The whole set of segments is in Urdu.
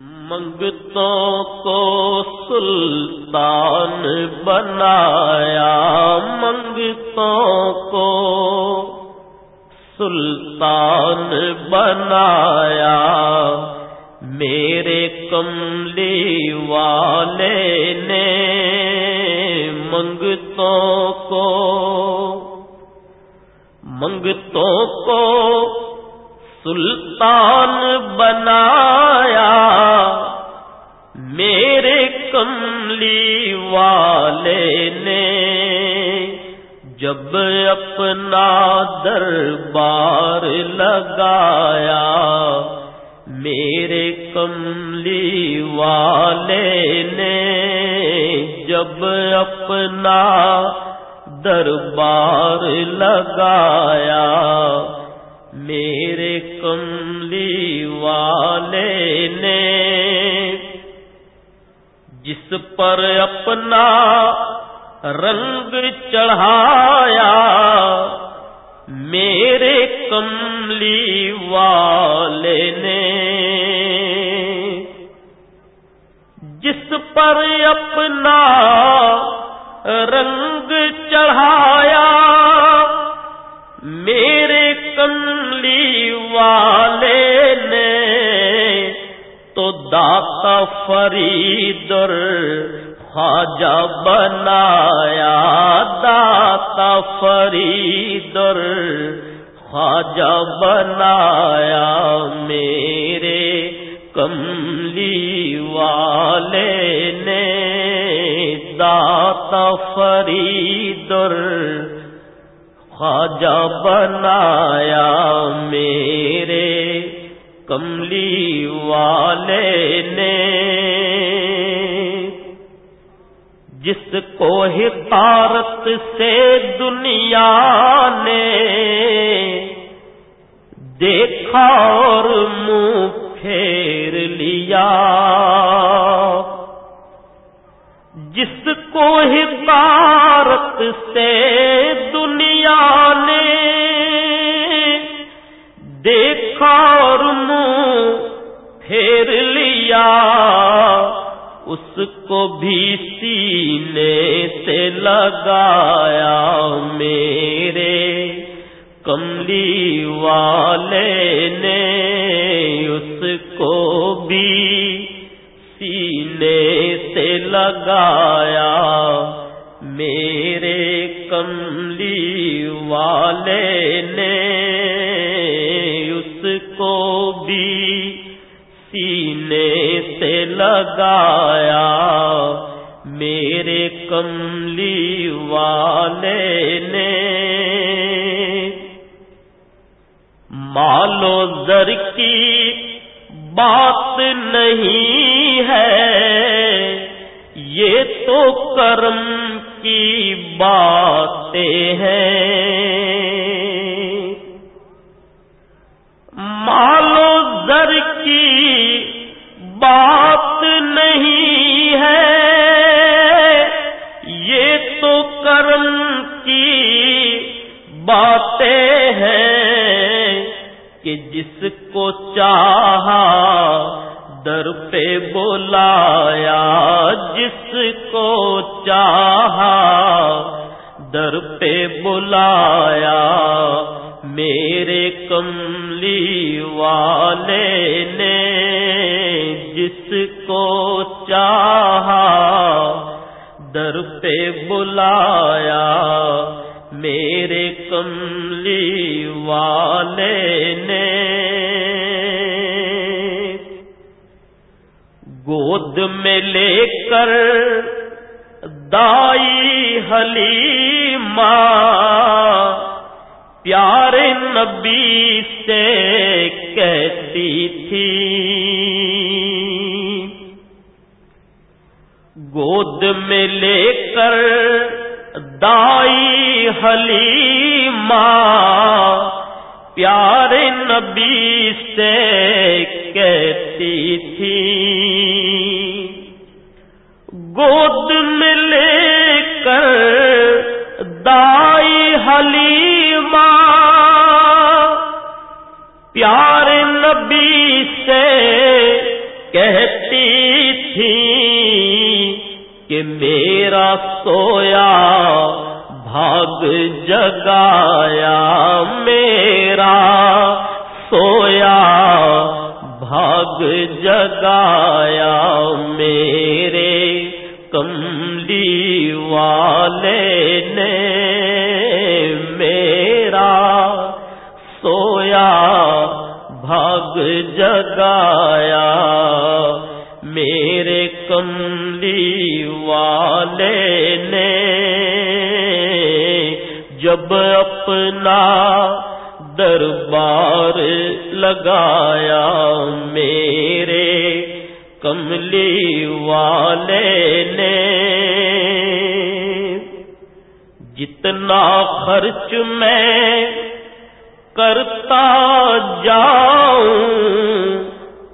منگتوں کو سلطان بنایا، منگتوں کو سلطان بنایا۔ میرے کملی والے نے منگتوں کو منگتوں کو سلطان بنایا کملی والے نے، جب اپنا دربار لگایا، میرے کملی والے نے، جب اپنا دربار لگایا، میرے کملی والے نے جس پر اپنا رنگ چڑھایا، میرے کملی والے نے۔ جس پر اپنا رنگ چڑھایا، میرے کملی والے تو داتا فریدر، خواجہ بنایا داتا فریدر، خواجہ بنایا میرے کملی والے نے داتا فریدر، خواجہ بنایا میرے کملی والے نے جس کو حقارت سے دنیا نے دیکھا اور منہ پھیر لیا، جس کو حقارت سے دنیا نے دیکھا پھیر لیا، اس کو بھی سینے سے لگایا میرے۔ کملی والے نے اس کو بھی سینے سے لگایا۔ میرے کملی والے نے اس کو بھی سینے سے لگایا، میرے کملی والے نے۔ مالو زر کی بات نہیں ہے، یہ تو کرم کی باتیں ہیں۔ بات نہیں ہے۔ یہ تو کرم کی باتیں ہیں کہ جس کو چاہا در پہ بلایا، جس کو چاہا در پہ بلایا، میرے کملی والے نے جس کو چاہا، در پہ بلایا، میرے کملی والے نے۔ گود میں لے کر دائی حلی ماں پیارے نبی سے کہتی تھی نبی سے کہتی تھی۔ گود میں لے کر دائی حلیمہ، پیارے نبی سے کہتی تھی کہ میرا سویا بھاگ جگایا میرا۔ بھاگ جگایا میرے کملی والے نے میرا سویا بھاگ جگایا میرے کملی والے نے جب اپنا دربار لگایا میرے کملی والے نے۔ جتنا خرچ میں کرتا جاؤں،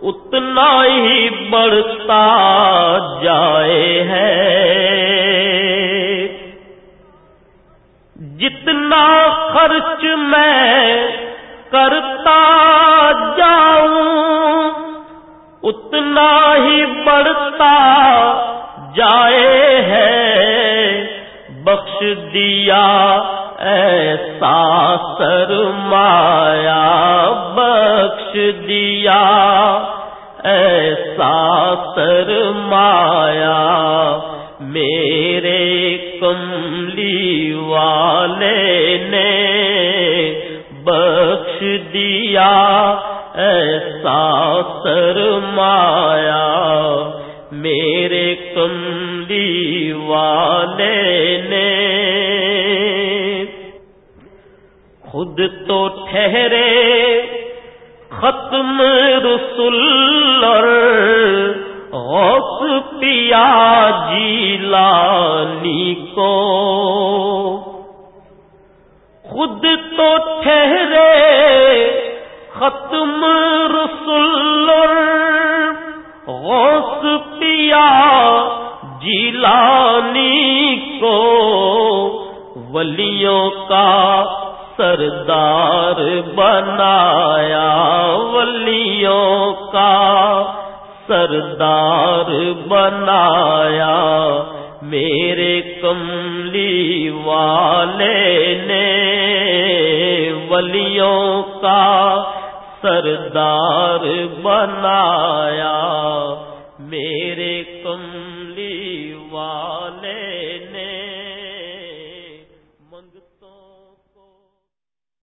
اتنا ہی بڑھتا جائے ہے۔ جتنا خرچ میں کرتا جاؤں، اتنا ہی بڑھتا جائے ہے۔ بخش دیا ایسا سرمایا بخش دیا ایسا سرمایا میرے کملی والے نے بخش دیا، ایسا سرمایا میرے کملی والے نے۔ خود تو ٹھہرے، ختم رسول غوث پیا جیلانی کو۔ خود تو ٹھہرے، ختم رسول غوث پیا جیلانی کو ولیوں کا سردار بنایا، ولیوں کا سردار بنایا، میرے کملی والے نے ولیوں کا سردار بنایا میرے کملی والے